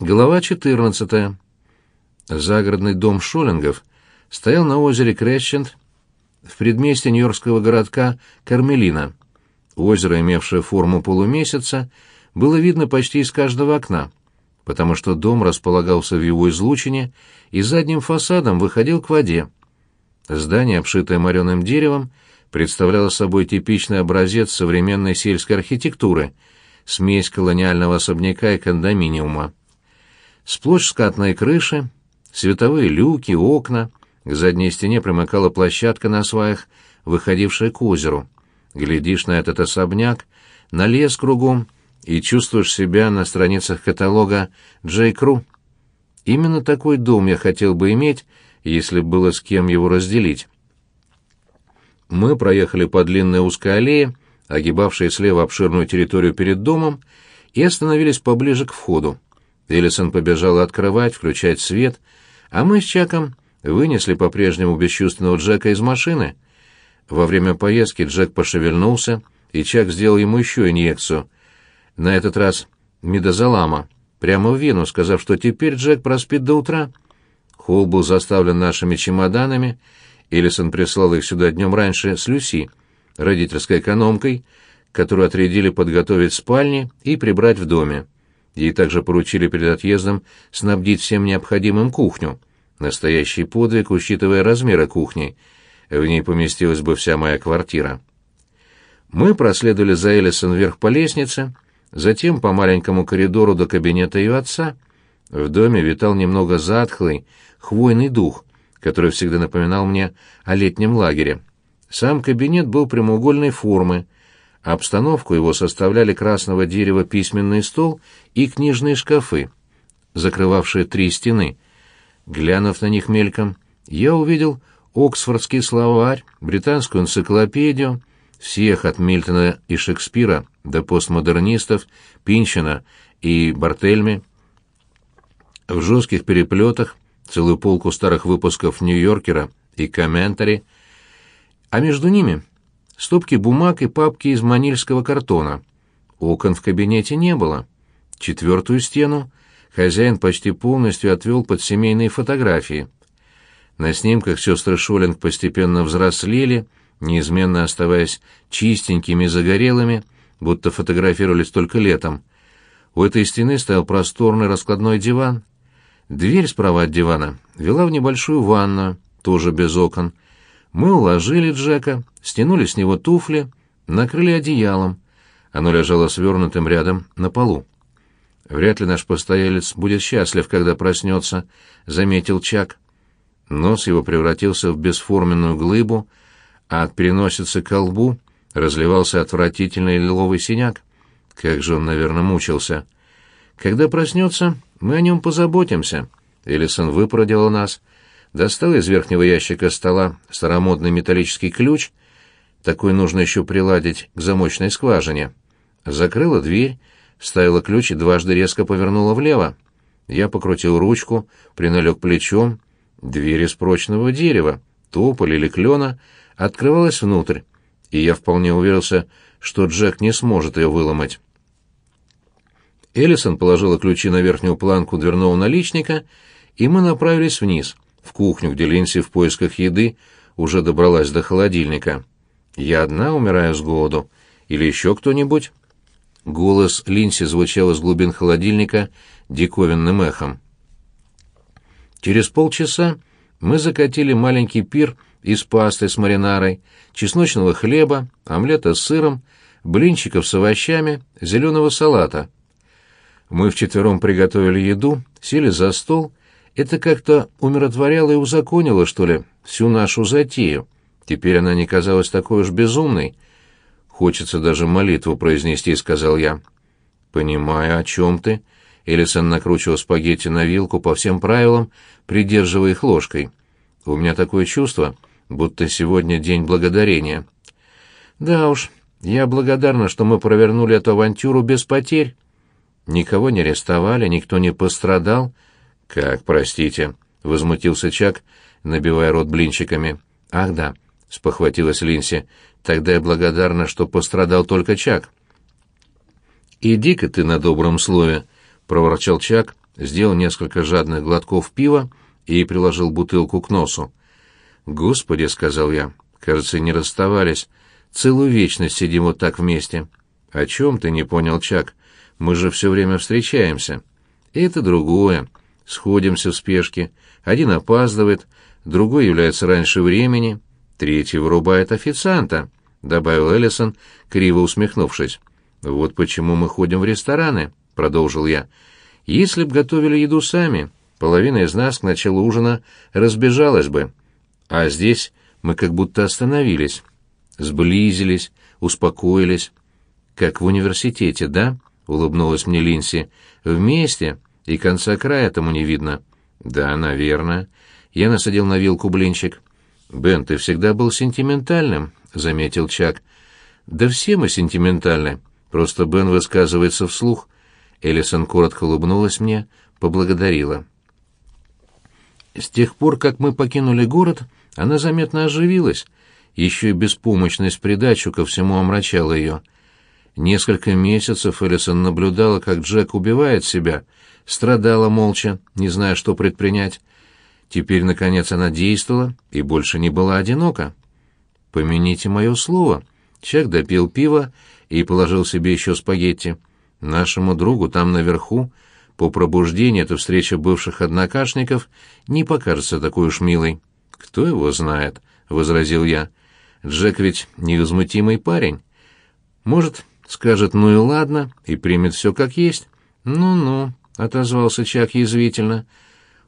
Глава 14. Загородный дом Шоллингов стоял на озере Крещент в предместье нью-йоркского городка Кармелина. Озеро, имевшее форму полумесяца, было видно почти из каждого окна, потому что дом располагался в его излучине и задним фасадом выходил к воде. Здание, обшитое мореным деревом, представляло собой типичный образец современной сельской архитектуры, смесь колониального особняка и кондоминиума. Сплошь скатные крыши, световые люки, окна. К задней стене примыкала площадка на сваях, выходившая к озеру. Глядишь на этот особняк, на лес кругом, и чувствуешь себя на страницах каталога Джей Кру. Именно такой дом я хотел бы иметь, если было с кем его разделить. Мы проехали по длинной узкой аллее, огибавшей слева обширную территорию перед домом, и остановились поближе к входу. Эллисон побежал открывать, включать свет, а мы с Чаком вынесли по-прежнему бесчувственного Джека из машины. Во время поездки Джек пошевельнулся, и Чак сделал ему еще инъекцию. На этот раз медозалама, прямо в вену, сказав, что теперь Джек проспит до утра. Холл был заставлен нашими чемоданами. Эллисон прислал их сюда днем раньше с Люси, родительской экономкой, которую отрядили подготовить спальни и прибрать в доме. Ей также поручили перед отъездом снабдить всем необходимым кухню. Настоящий подвиг, учитывая размеры кухни. В ней поместилась бы вся моя квартира. Мы проследовали за Элисон вверх по лестнице, затем по маленькому коридору до кабинета ее отца. В доме витал немного затхлый, хвойный дух, который всегда напоминал мне о летнем лагере. Сам кабинет был прямоугольной формы, Обстановку его составляли красного дерева письменный стол и книжные шкафы, закрывавшие три стены. Глянув на них мельком, я увидел Оксфордский словарь, британскую энциклопедию, всех от Мильтона и Шекспира до постмодернистов, Пинчина и Бартельми. В жестких переплетах целую полку старых выпусков «Нью-Йоркера» и «Комментари», а между ними стопки бумаг и папки из манильского картона. Окон в кабинете не было. Четвертую стену хозяин почти полностью отвел под семейные фотографии. На снимках сестры Шолинг постепенно взрослели, неизменно оставаясь чистенькими и загорелыми, будто фотографировались только летом. У этой стены стоял просторный раскладной диван. Дверь справа от дивана вела в небольшую ванную, тоже без окон. Мы уложили Джека, стянули с него туфли, накрыли одеялом. Оно лежало свернутым рядом на полу. «Вряд ли наш постоялец будет счастлив, когда проснется», — заметил Чак. Нос его превратился в бесформенную глыбу, а от переносицы к лбу разливался отвратительный лиловый синяк. Как же он, наверное, мучился. «Когда проснется, мы о нем позаботимся». Элисон выпродила нас, достал из верхнего ящика стола старомодный металлический ключ — такой нужно еще приладить к замочной скважине. Закрыла дверь, вставила ключ и дважды резко повернула влево. Я покрутил ручку, приналег плечом. Дверь из прочного дерева, тополь или клена, открывалась внутрь, и я вполне уверился, что Джек не сможет ее выломать. Эллисон положила ключи на верхнюю планку дверного наличника, и мы направились вниз, в кухню, где Линси в поисках еды уже добралась до холодильника. Я одна умираю с голоду? Или еще кто-нибудь?» Голос Линси звучал из глубин холодильника диковинным эхом. Через полчаса мы закатили маленький пир из пасты с маринарой, чесночного хлеба, омлета с сыром, блинчиков с овощами, зеленого салата. Мы вчетвером приготовили еду, сели за стол. Это как-то умиротворяло и узаконило, что ли, всю нашу затею — Теперь она не казалась такой уж безумной. «Хочется даже молитву произнести», — сказал я. «Понимаю, о чем ты». Элисон накручивал спагетти на вилку по всем правилам, придерживая их ложкой. «У меня такое чувство, будто сегодня день благодарения». «Да уж, я благодарна, что мы провернули эту авантюру без потерь. Никого не арестовали, никто не пострадал». «Как, простите?» — возмутился Чак, набивая рот блинчиками. «Ах да, — спохватилась Линси. «Тогда я благодарна, что пострадал только Чак». «Иди-ка ты на добром слове», — проворчал Чак, сделал несколько жадных глотков пива и приложил бутылку к носу. «Господи», — сказал я, — «кажется, не расставались. Целую вечность сидим вот так вместе». «О чем ты не понял, Чак? Мы же все время встречаемся». «Это другое. Сходимся в спешке. Один опаздывает, другой является раньше времени, третий вырубает официанта», — добавил Эллисон, криво усмехнувшись. «Вот почему мы ходим в рестораны», — продолжил я. «Если б готовили еду сами, половина из нас к началу ужина разбежалась бы. А здесь мы как будто остановились, сблизились, успокоились. Как в университете, да?» — улыбнулась мне Линси. «Вместе, и конца края тому не видно». «Да, наверное». Я насадил на вилку блинчик. «Бен, ты всегда был сентиментальным», — заметил Чак. «Да все мы сентиментальны. Просто Бен высказывается вслух». Элисон коротко улыбнулась мне, поблагодарила. С тех пор, как мы покинули город, она заметно оживилась. Еще и беспомощность придачу ко всему омрачала ее. Несколько месяцев Элисон наблюдала, как Джек убивает себя, страдала молча, не зная, что предпринять. Теперь, наконец, она действовала и больше не была одинока. «Помяните мое слово». Чак допил пиво и положил себе еще спагетти. Нашему другу там наверху, по пробуждении эта встреча бывших однокашников не покажется такой уж милой. «Кто его знает?» — возразил я. «Джек ведь невозмутимый парень. Может, скажет «ну и ладно» и примет все как есть?» «Ну-ну», — отозвался Чак язвительно.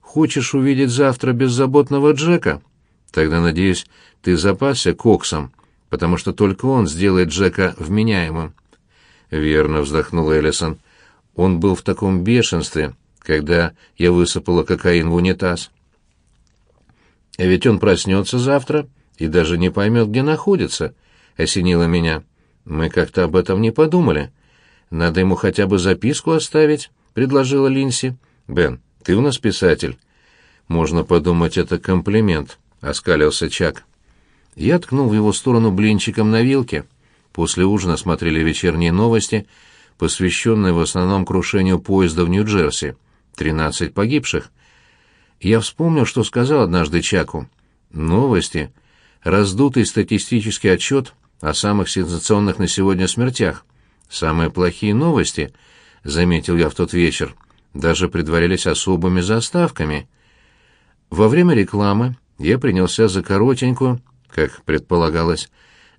«Хочешь увидеть завтра беззаботного Джека? Тогда, надеюсь, ты запасся коксом, потому что только он сделает Джека вменяемым». «Верно», — вздохнул Эллисон. «Он был в таком бешенстве, когда я высыпала кокаин в унитаз». «А ведь он проснется завтра и даже не поймет, где находится», — осенило меня. «Мы как-то об этом не подумали. Надо ему хотя бы записку оставить», — предложила Линси. «Бен, ты у нас писатель». «Можно подумать, это комплимент», — оскалился Чак. Я ткнул в его сторону блинчиком на вилке. После ужина смотрели вечерние новости, посвященные в основном крушению поезда в Нью-Джерси. Тринадцать погибших. Я вспомнил, что сказал однажды Чаку. Новости. Раздутый статистический отчет о самых сенсационных на сегодня смертях. Самые плохие новости, заметил я в тот вечер, даже предварялись особыми заставками. Во время рекламы я принялся за коротенькую, как предполагалось,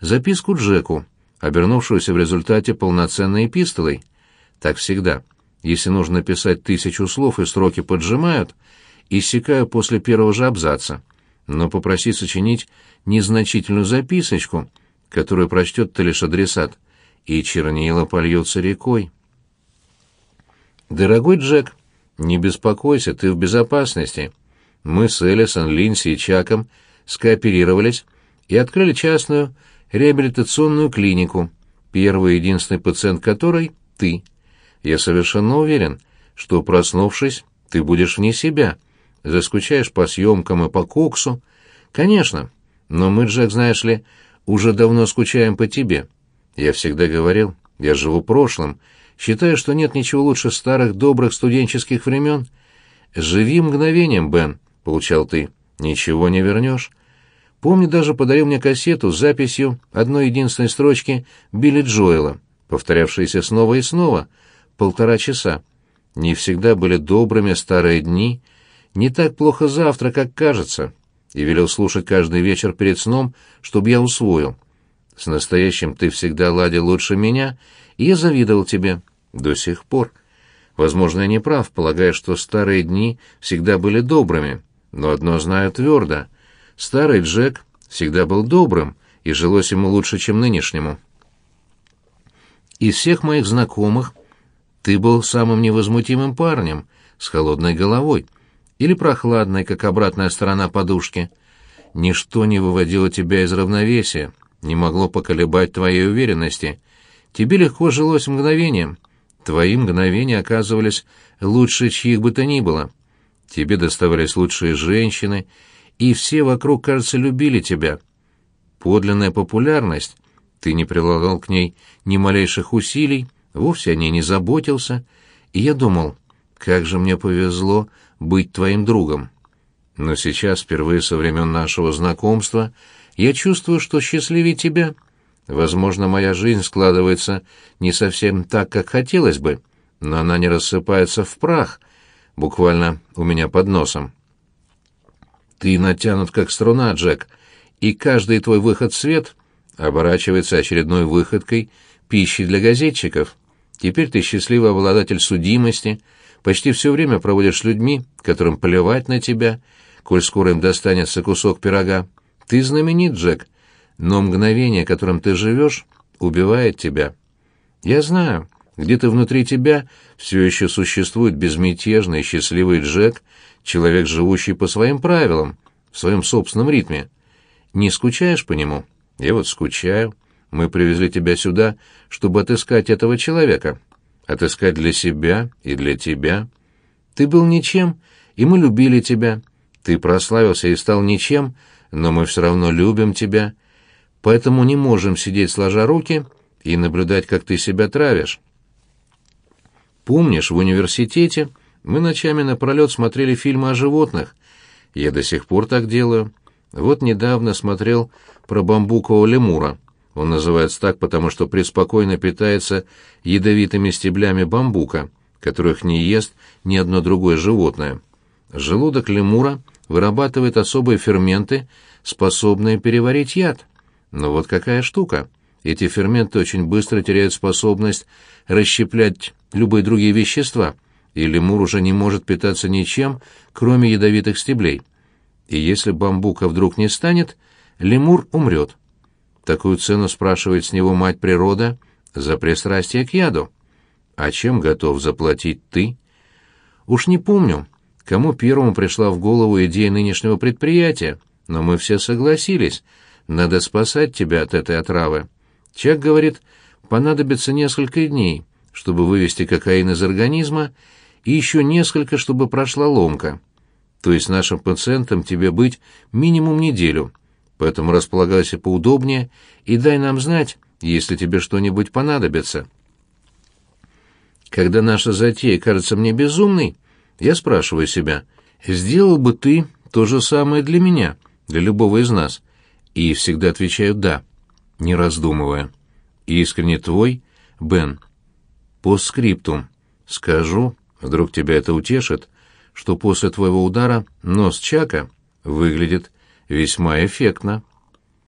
записку Джеку, обернувшуюся в результате полноценной эпистолой. Так всегда. Если нужно писать тысячу слов и строки поджимают, иссякаю после первого же абзаца. Но попроси сочинить незначительную записочку, которую прочтет-то лишь адресат, и чернила польются рекой. «Дорогой Джек, не беспокойся, ты в безопасности. Мы с Элисон, Линси и Чаком скооперировались и открыли частную реабилитационную клинику, первый и единственный пациент которой — ты. Я совершенно уверен, что, проснувшись, ты будешь вне себя, заскучаешь по съемкам и по коксу. Конечно, но мы, Джек, знаешь ли, уже давно скучаем по тебе. Я всегда говорил, я живу прошлым, считаю, что нет ничего лучше старых добрых студенческих времен. «Живи мгновением, Бен», — получал ты, — «ничего не вернешь». Помню, даже подарил мне кассету с записью одной единственной строчки Билли Джоэла, повторявшейся снова и снова, полтора часа. Не всегда были добрыми старые дни, не так плохо завтра, как кажется, и велел слушать каждый вечер перед сном, чтобы я усвоил. С настоящим ты всегда ладил лучше меня, и я завидовал тебе до сих пор. Возможно, я не прав, полагая, что старые дни всегда были добрыми, но одно знаю твердо — Старый Джек всегда был добрым, и жилось ему лучше, чем нынешнему. Из всех моих знакомых ты был самым невозмутимым парнем, с холодной головой, или прохладной, как обратная сторона подушки. Ничто не выводило тебя из равновесия, не могло поколебать твоей уверенности. Тебе легко жилось мгновением. Твои мгновения оказывались лучше чьих бы то ни было. Тебе доставались лучшие женщины — и все вокруг, кажется, любили тебя. Подлинная популярность, ты не прилагал к ней ни малейших усилий, вовсе о ней не заботился, и я думал, как же мне повезло быть твоим другом. Но сейчас, впервые со времен нашего знакомства, я чувствую, что счастливее тебя. Возможно, моя жизнь складывается не совсем так, как хотелось бы, но она не рассыпается в прах, буквально у меня под носом. Ты натянут как струна, Джек, и каждый твой выход в свет оборачивается очередной выходкой пищи для газетчиков. Теперь ты счастливый обладатель судимости, почти все время проводишь с людьми, которым плевать на тебя, коль скоро им достанется кусок пирога. Ты знаменит, Джек, но мгновение, которым ты живешь, убивает тебя. Я знаю, где-то внутри тебя все еще существует безмятежный, счастливый Джек, человек, живущий по своим правилам, в своем собственном ритме. Не скучаешь по нему? Я вот скучаю. Мы привезли тебя сюда, чтобы отыскать этого человека. Отыскать для себя и для тебя. Ты был ничем, и мы любили тебя. Ты прославился и стал ничем, но мы все равно любим тебя. Поэтому не можем сидеть сложа руки и наблюдать, как ты себя травишь. Помнишь, в университете мы ночами напролет смотрели фильмы о животных. Я до сих пор так делаю. Вот недавно смотрел про бамбукового лемура. Он называется так, потому что преспокойно питается ядовитыми стеблями бамбука, которых не ест ни одно другое животное. Желудок лемура вырабатывает особые ферменты, способные переварить яд. Но вот какая штука. Эти ферменты очень быстро теряют способность расщеплять любые другие вещества, и лемур уже не может питаться ничем, кроме ядовитых стеблей. И если бамбука вдруг не станет, лемур умрет. Такую цену спрашивает с него мать природа за пристрастие к яду. А чем готов заплатить ты? Уж не помню, кому первому пришла в голову идея нынешнего предприятия, но мы все согласились. Надо спасать тебя от этой отравы. Чак говорит, понадобится несколько дней, чтобы вывести кокаин из организма, и еще несколько, чтобы прошла ломка. То есть нашим пациентам тебе быть минимум неделю. Поэтому располагайся поудобнее и дай нам знать, если тебе что-нибудь понадобится. Когда наша затея кажется мне безумной, я спрашиваю себя, сделал бы ты то же самое для меня, для любого из нас? И всегда отвечаю «да», не раздумывая. Искренне твой, Бен. По скриптум. Скажу, вдруг тебя это утешит, что после твоего удара нос Чака выглядит весьма эффектно.